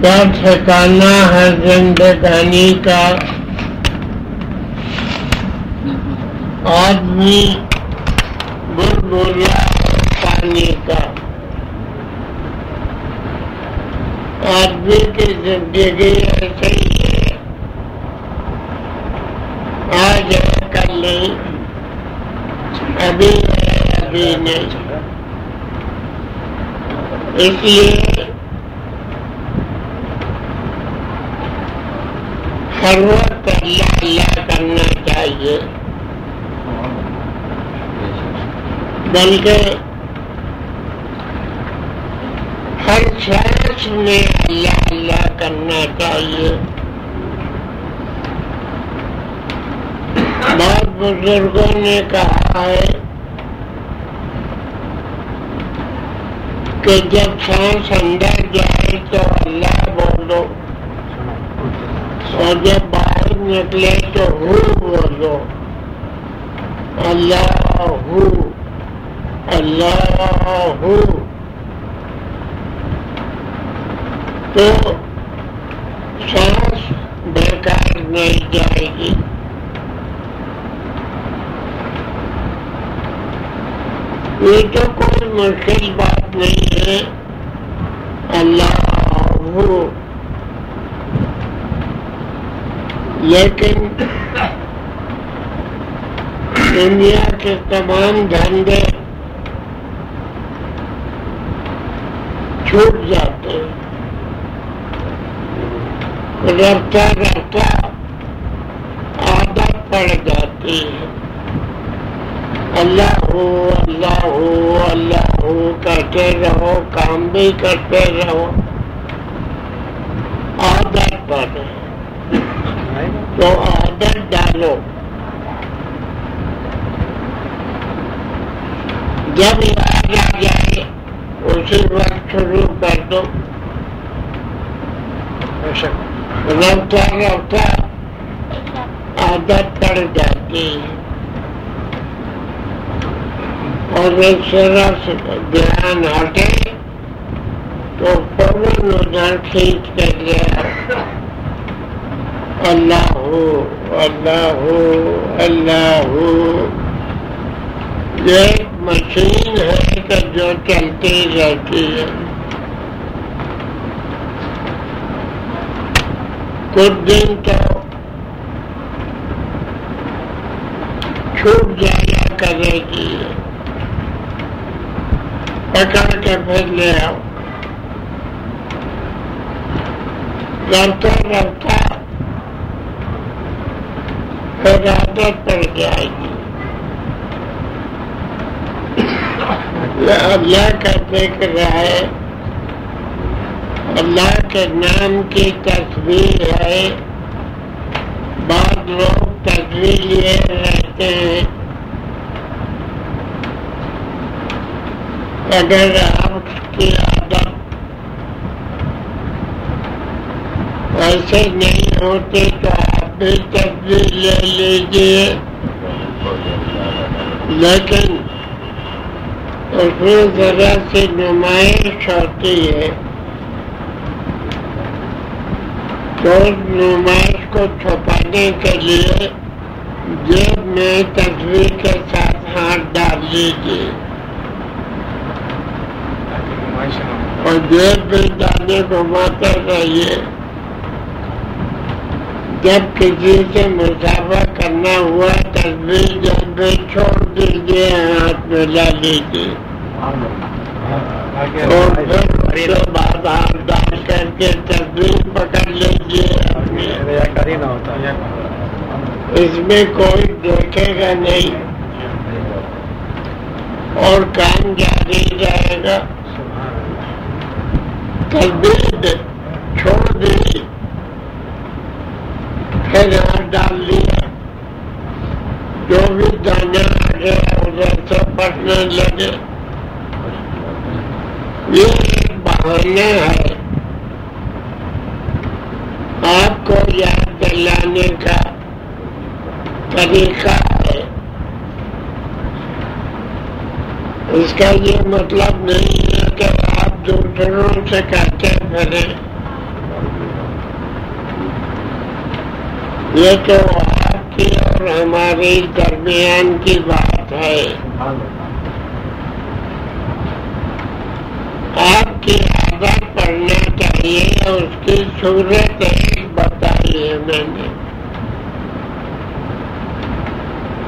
کیا ٹھکانا ہے زندگانی کا۔ آدمی بر بولا پانی کا۔ آدمی کی جی زندگی ایسے ہی ہے آج ہے کل نہیں۔ ابھی ہے، ابھی نہیں۔ اس لیے ہر وقت اللہ اللہ کرنا چاہیے بلکہ ہر سانس میں اللہ اللہ کرنا چاہیے بہت بزرگوں نے کہا ہے کہ جب سانس اندر جائے تو اللہ بولو اور جب باہر نکلے تو ہو بولو اللہ ہو۔ اللہ ہو۔ تو سانس بیکار نہیں جائے گی۔ یہ تو کوئی مشکل بات نہیں ہے۔ اللہ ہو۔ لیکن دنیا کے تمام دھندے چھوٹ جاتے ہیں۔ رفتہ رفتہ عادت پڑ جاتی ہے۔ اللہ ہو اللہ ہو اللہ ہو، کرتے رہو، کام بھی کرتے رہو۔ عادت پڑ تو عادت ڈالو جب یاد آ جائے اسی وقت شروع کر دو رفتہ رفتہ عادت پڑ جاتی ہے اور ایک سے دھیان ہٹے تو فوراً ادھر کھینچ کر گیا اللہ ہو اللہ ہو اللہ ہو۔ یہ مشین ہے کہ جو چلتی رہتی ہے۔ کچھ دن تو چھوٹ جایا کرے گی۔ پکڑ کے پھر لے آؤ۔ رفتہ رفتہ پھر پڑ جائے گی اللہ کا ذکر ہے۔ جی۔ اللہ کے نام کی تصویر ہے۔ بعض لوگ تصویر لیے رہتے ہیں۔ اگر آپ کی عادت ایسے نہیں ہوتی تو بھی تصویر لے لیجیے لیکن اس میں ذرا سی نمائش ہوتی ہے تو نمائش کو چھپانے کے لیے جیب میں تصویر کے ساتھ ہاتھ ڈال لیجیے اور جیب میں ڈالنے گھماتے رہیے۔ جب کسی سے مسافہ کرنا ہوا تصویر جب میں چھوڑ دیجیے ہاتھ میں لا لیجیے اور پھر اس کے بعد ہاتھ ڈال کر کے تصویر پکڑ لیجیے اس میں کوئی دیکھے گا نہیں۔ اور کام جاری رہے گا۔ تصویر چھوڑ دی پھر ڈال دیا جو بھی دانا آ گیا ادھر سے پڑنے لگے۔ یہ ایک ہے۔ آپ کو یاد دلانے کا طریقہ ہے۔ اس کا یہ مطلب نہیں ہے کہ آپ دوسروں سے کہتے پھریں۔ یہ تو آپ کی اور ہماری درمیان کی بات ہے۔ آپ کی عادت پڑھنا چاہیے اس کی صورت ایک بتائی ہے میں نے۔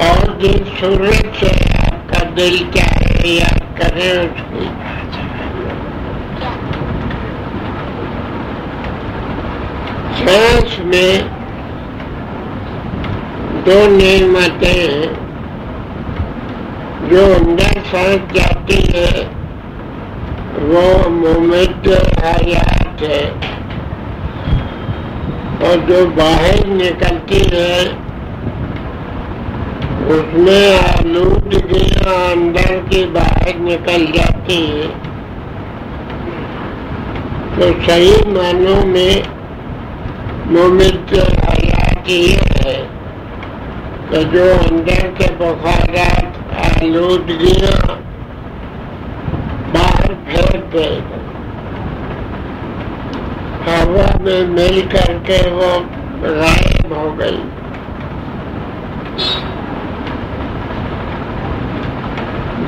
اور جس صورت سے آپ کا دل چاہے یاد کریں اس کی۔ سانس میں دو نعمتیں ہیں جو اندر سانس جاتی ہے وہ ممد حیات ہے اور جو باہر نکلتی ہے اس میں آلودگیاں اندر کی باہر نکل جاتی ہے تو صحیح معنوں میں ممد حیات یہ ہے۔ کہ جو اندر کے بخارات آلودگیاں باہر پھینک دے ہوا میں مل کر کے وہ غائب ہو گئی۔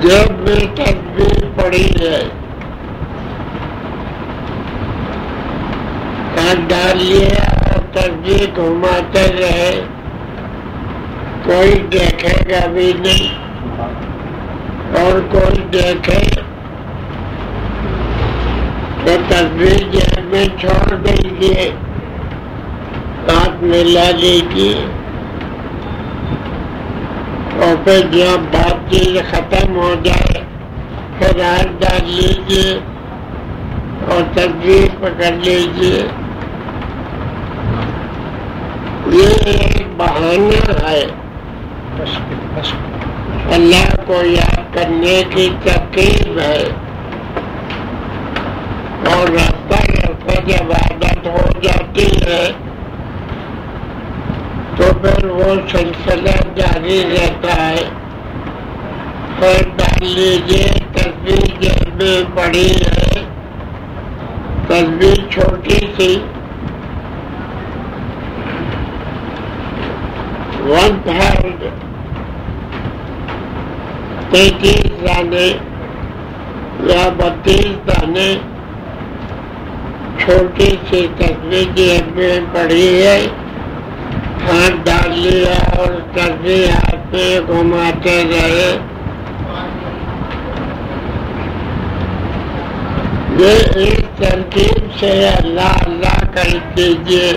جب میں تصویر پڑی ہے ڈال لیا اور تصویر گھماتے رہے۔ کوئی دیکھے گا بھی نہیں اور کوئی دیکھے تو تصویر جیب میں چھوڑ دیجیے ہاتھ میں لا لیجیے اور پھر جب بات چیز ختم ہو جائے، پھر ہاتھ ڈال لیجیے اور تصویر پکڑ لیجیے یہ ایک بہانہ ہے۔ اللہ کو یاد کرنے کی تقریب ہے۔ اور رفتہ رفتہ جب عادت ہو جاتی ہے۔ تو پھر وہ سلسلہ جاری رہتا ہے۔ پھر ڈال لیجیے تصویر جیب میں پڑی ہے تصویر چھوٹی سی ون تھرڈ تینتیس دانے یا بتیس دانے چھوٹی سی تصویر جیب میں پڑی ہے ہاتھ ڈال لیا اور تصویر ہاتھ میں گھماتے رہے یہ ایک ترکیب سے اللہ اللہ کر دیجیے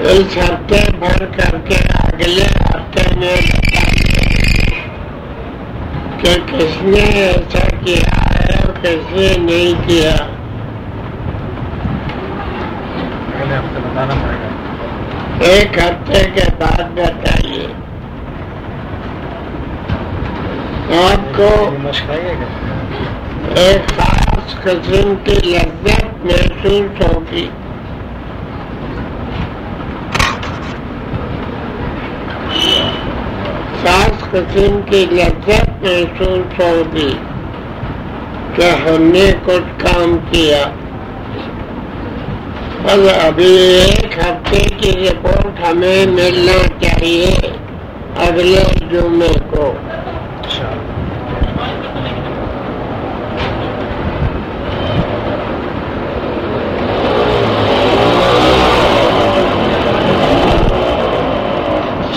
اس ہفتے بھر کر کے اگلے ہفتے میں کہ کس نے ایسا کیا ہے اور کس نے نہیں کیا۔ ایک ہفتے کے بعد بتائیے۔ آپ کو ایک خاص قسم کی لذت محسوس ہوگی۔ خاص قسم کی لذت محسوس ہوگی کہ ہم نے کچھ کام کیا۔ بس ابھی ایک ہفتے کی رپورٹ ہمیں ملنا چاہیے اگلے جمعے کو۔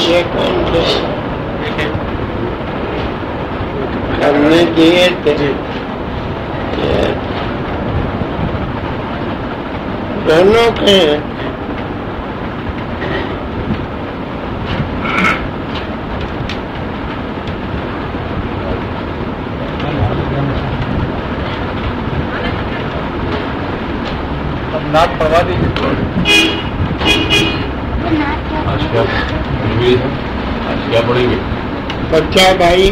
یہ کون دونوں کے نعت پڑھوا دیجیے آج کیا ہوئی ہے آج کیا پڑیں گے بچہ بھائی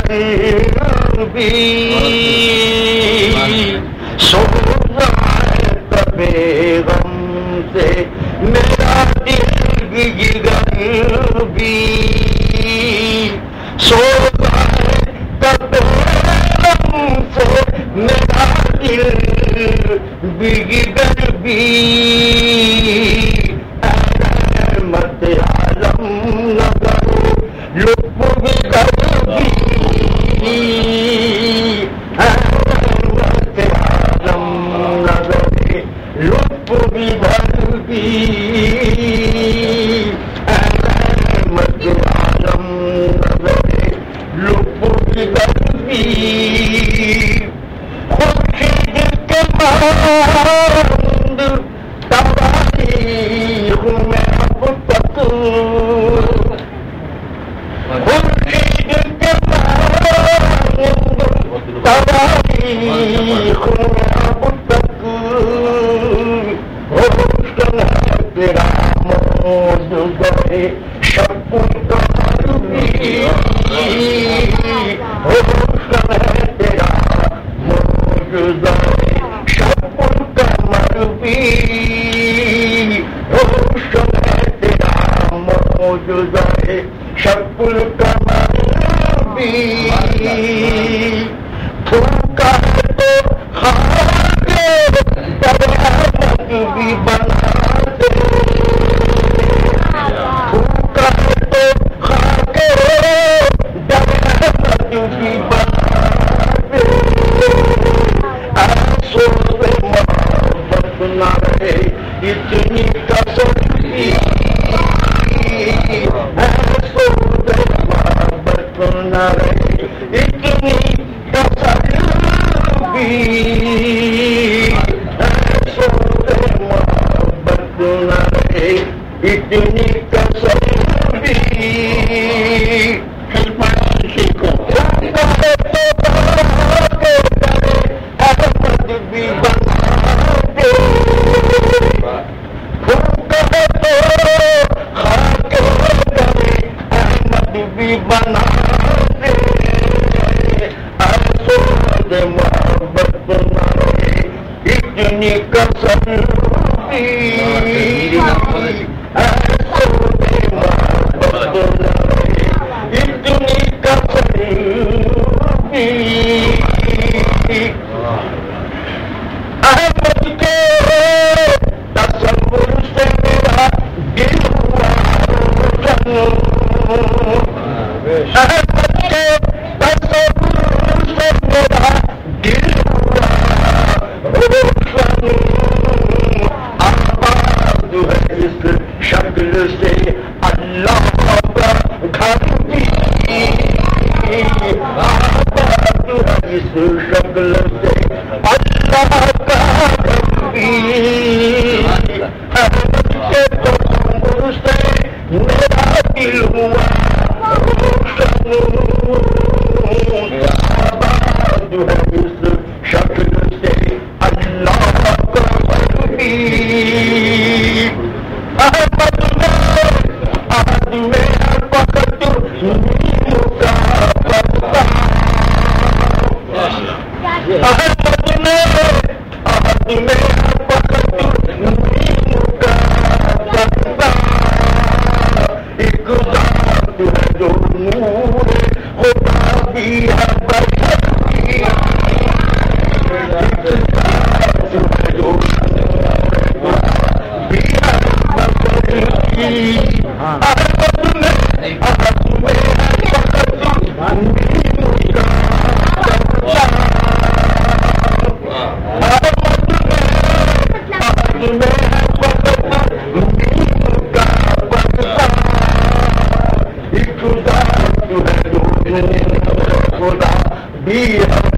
جدا کا منفی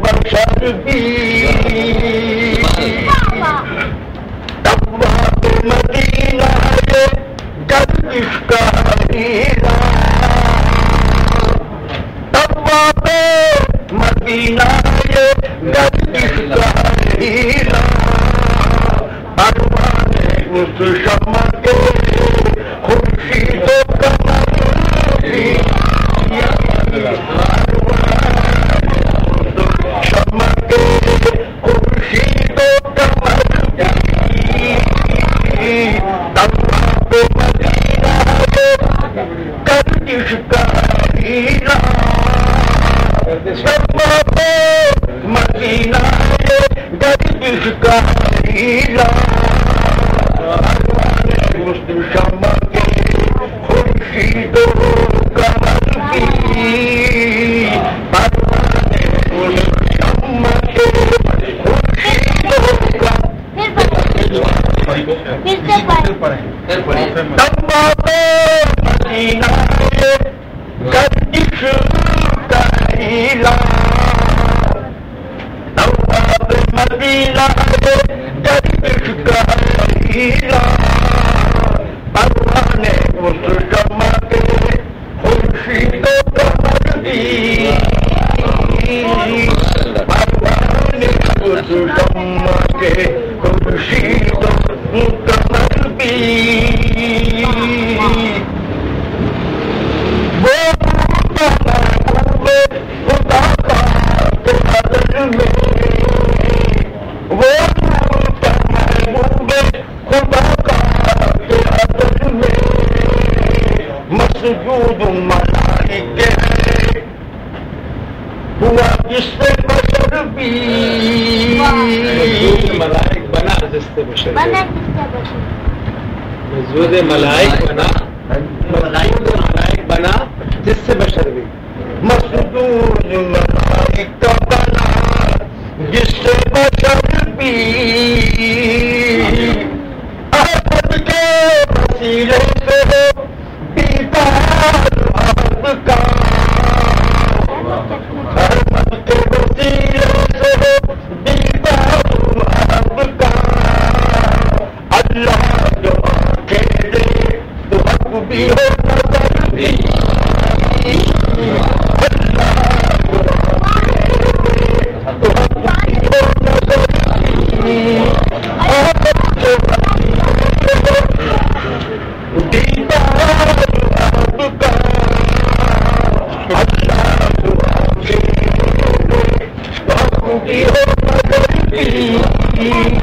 بشر بھی ملاحظ کی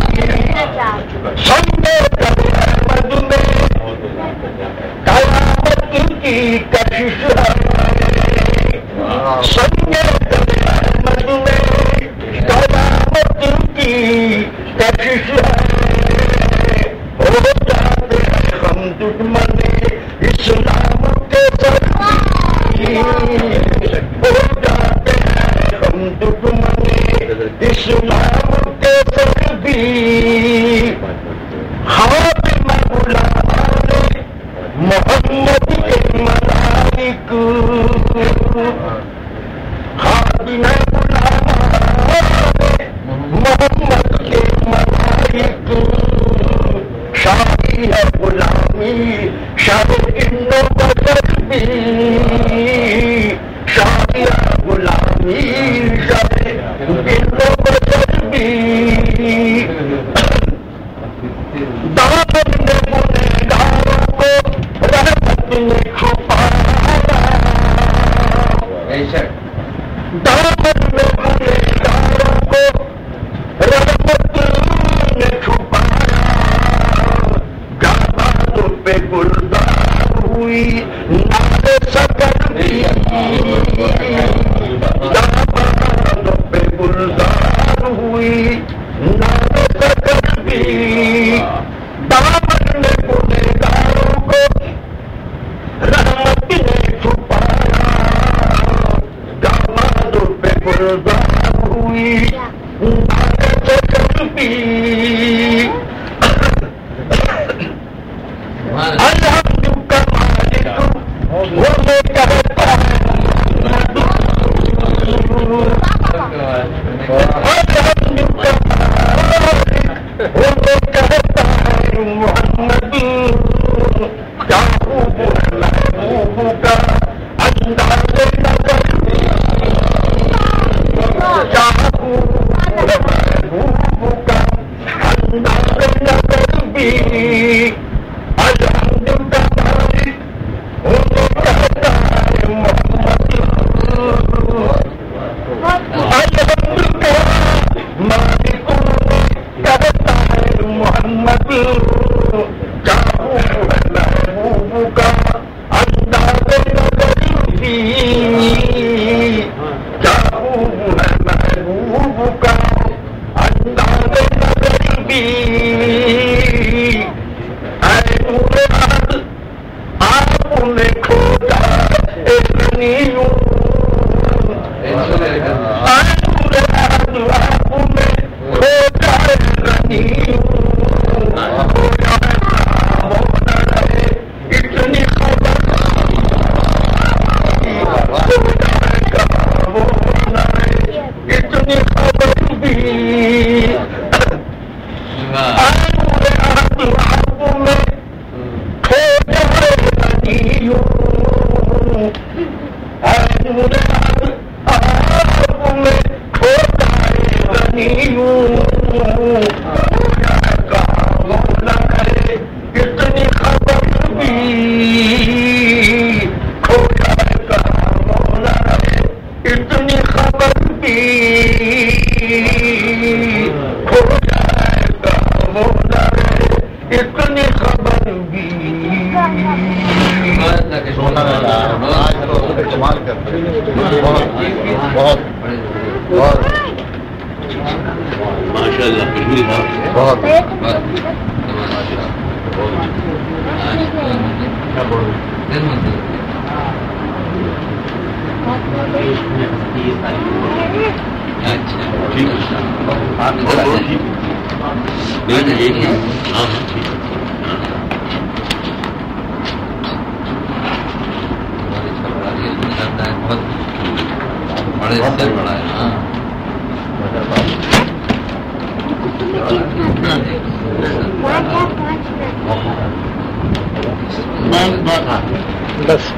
بس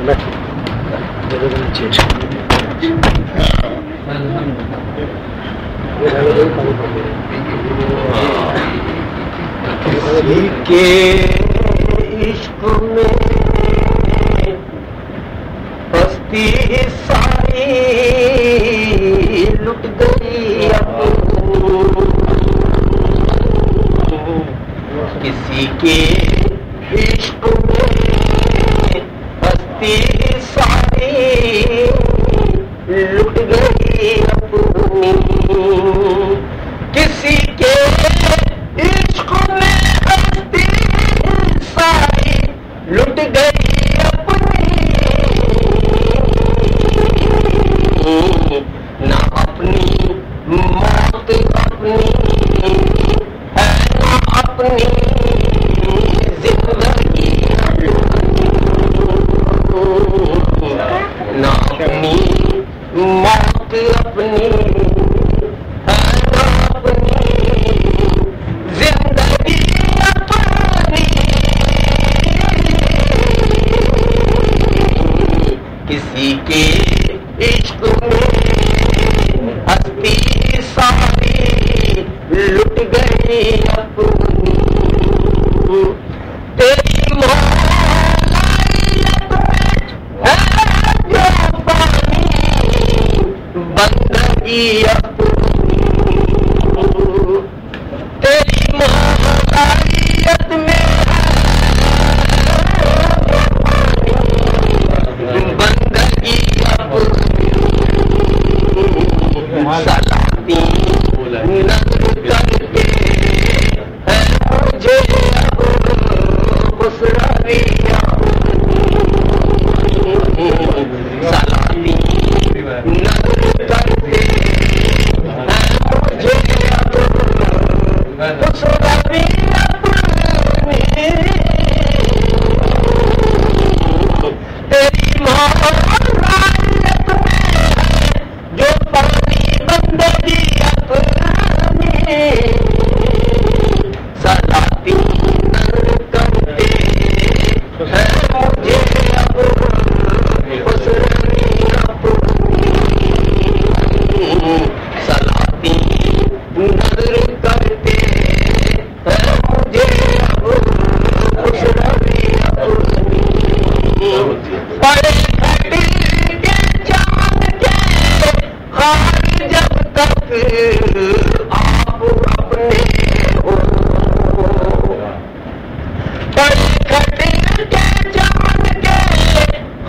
کے عشق میں پستی ساری لٹ گئی کسی کے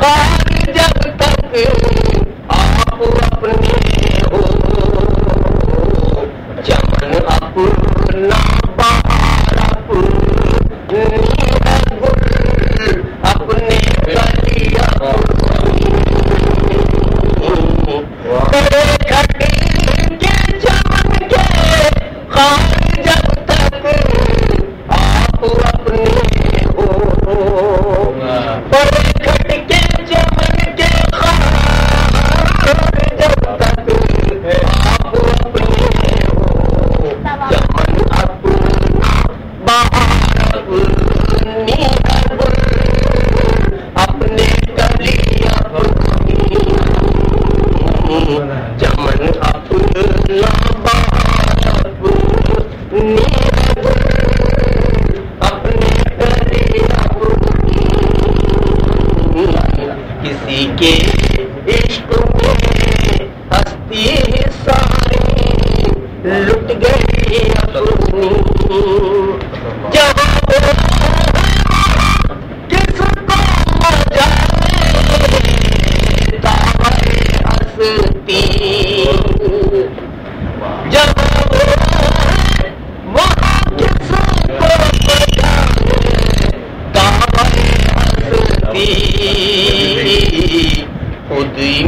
ہے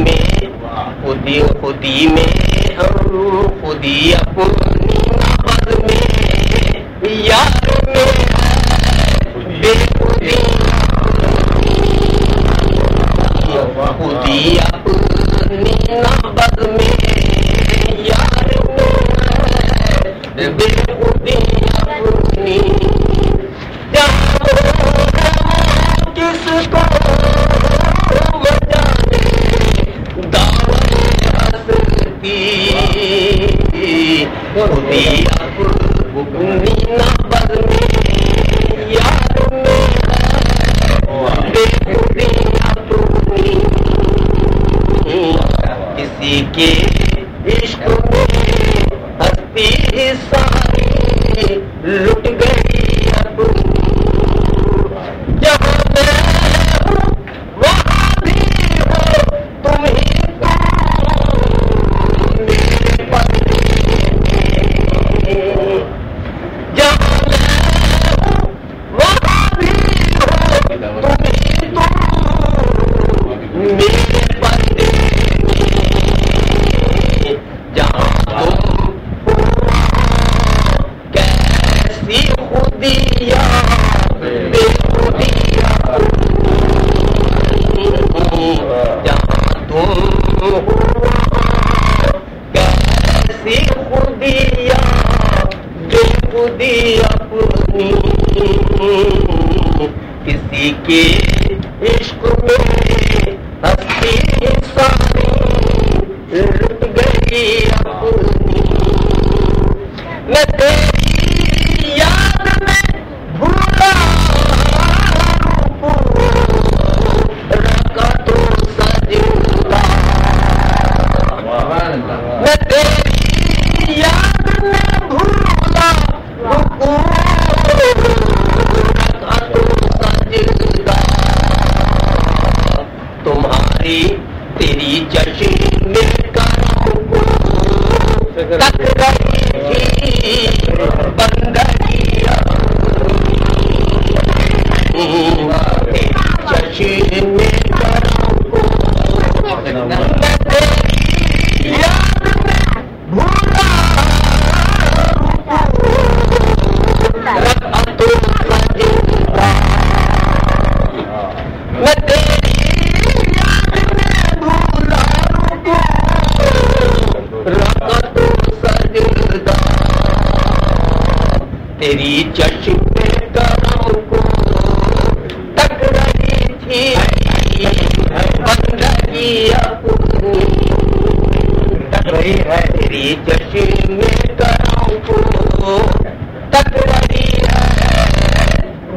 میں خودی خودی میں ہم خودی اپنا کسی خودیا جو خودی اپنی کسی کے عشق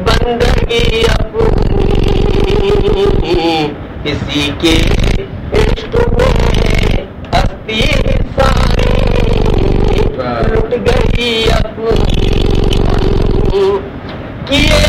بندگی اپنی اسی کے عشق ساری گئی اپنی کیے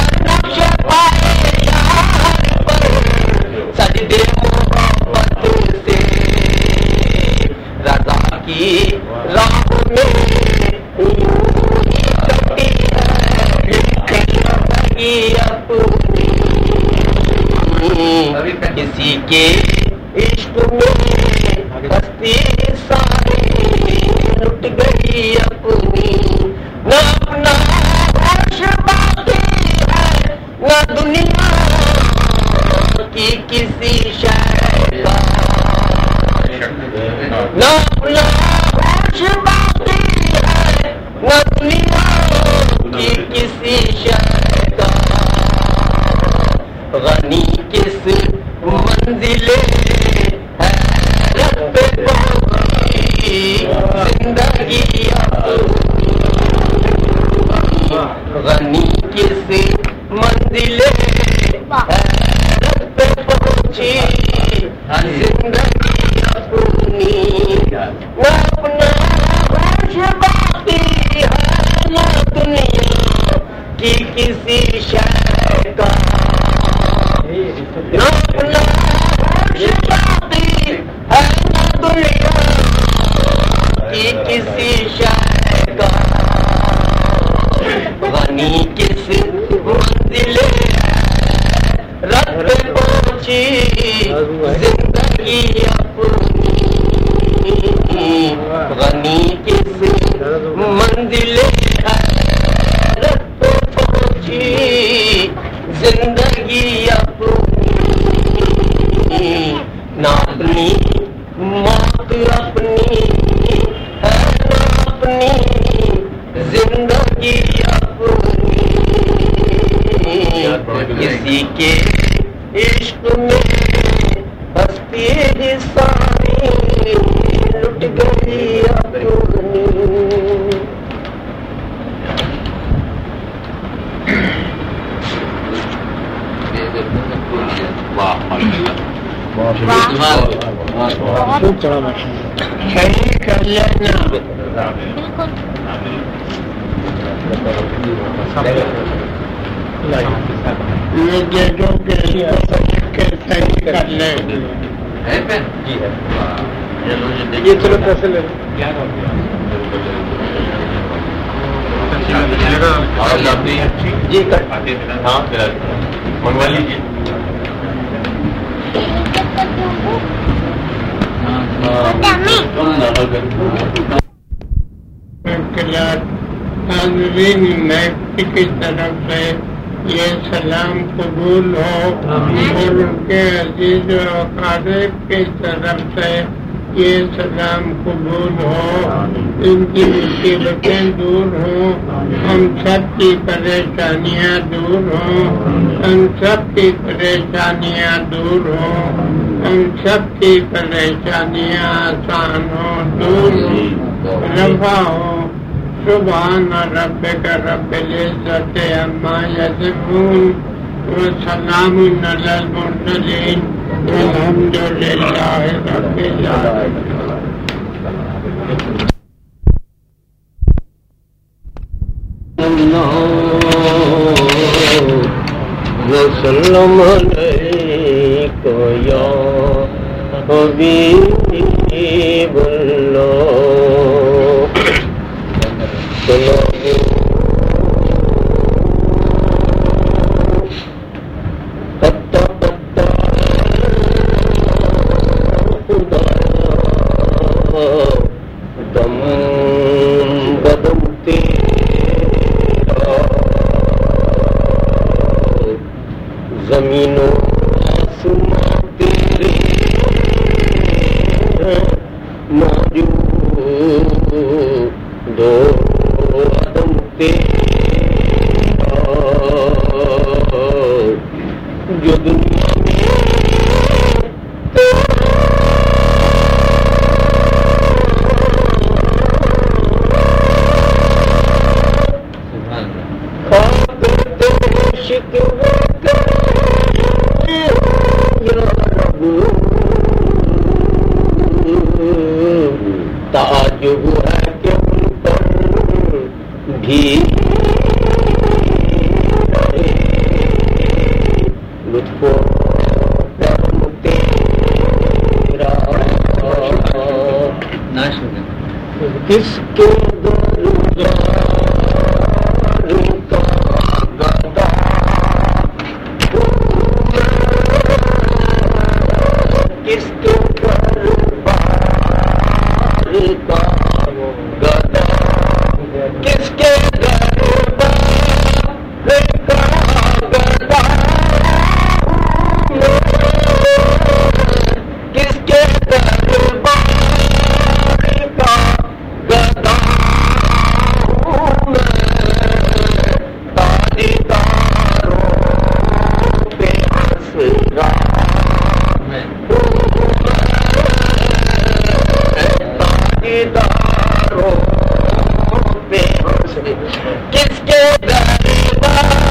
کسی کے عشق میں کر لیں یہ چلو پیسے لے جی ہاں منگوا لیجیے کی طرف سے یہ سلام قبول ہو۔ اور ان کے عزیز و اقارب کی طرف سے یہ سلام قبول ہو۔ ان کی مصیبتیں دور ہوں۔ ہم سب کی پریشانیاں دور ہوں۔ ہم سب کی پریشانیاں دور ہوں۔ ہم سب کی پریشانیاں آسان ہوں دور ہوں۔ رفع ہو۔ سبحان ربك رب العزة عما يصفون وسلام على المرسلين والحمد لله رب العالمين وسلم عليك يا حبيب موجود دو عدم تیرے بھی لطف و کرم تیرا کس کے دربار کا گدا کس کے دربار کا گدا کس کے دربار کا گدا کس کے دربار کا گدا تاجداروں پہ آسرا تاجداروں پہ آسرا کس کے دربار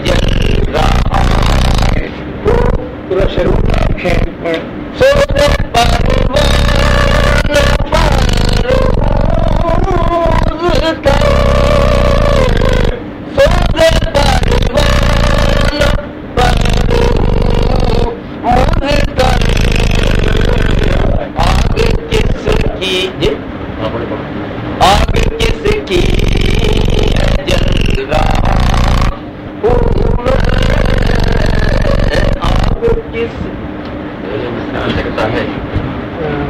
پورا شروع آگ کس کی جل رہا ہوں آگ کس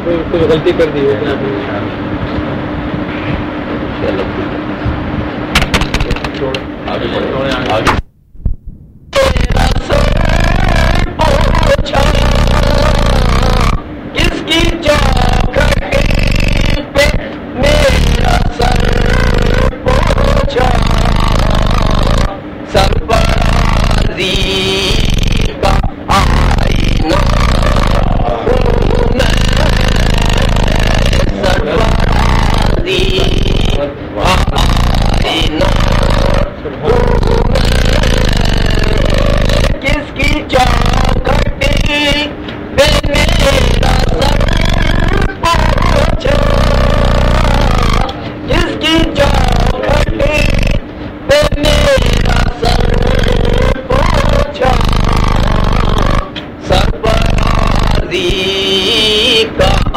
کوئی کوئی غلطی کر دی ہے تیرا سر پوچھا کس کی چوکھٹ پہ میرا سر پوچھا سربرازی کا آئینہ ہوں میں سربرازی کا آئینہ کس کی چوکھٹ پہ میرا سر پوچھا کس کی چوکھٹ پہ میرا سر پوچھا سربرازی